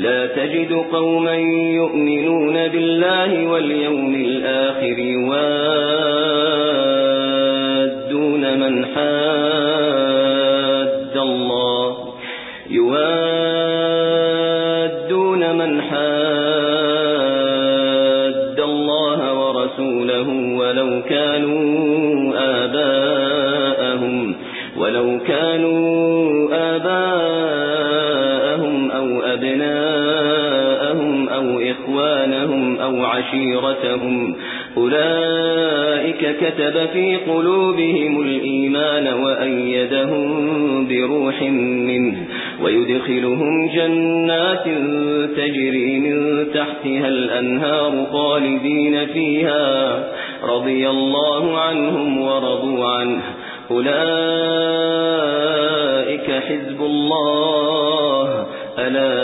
لا تجد قوما يؤمنون بالله واليوم الآخر يوادون من حاد الله. يوادون من حاد الله ورسوله ولو كانوا آباءهم. ولو كانوا آباءهم أبناءهم أو إخوانهم أو عشيرتهم. أولئك كتب في قلوبهم الإيمان وأيدهم بروح منه. ويدخلهم جنات تجري من تحتها الأنهار خالدين فيها. رضي الله عنهم ورضوا عنه. أولئك حزب الله. ألا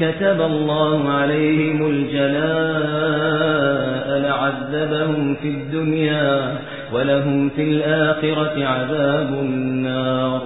كتب الله عليهم الجلاء لعذبهم في الدنيا ولهم في الآخرة عذاب النار.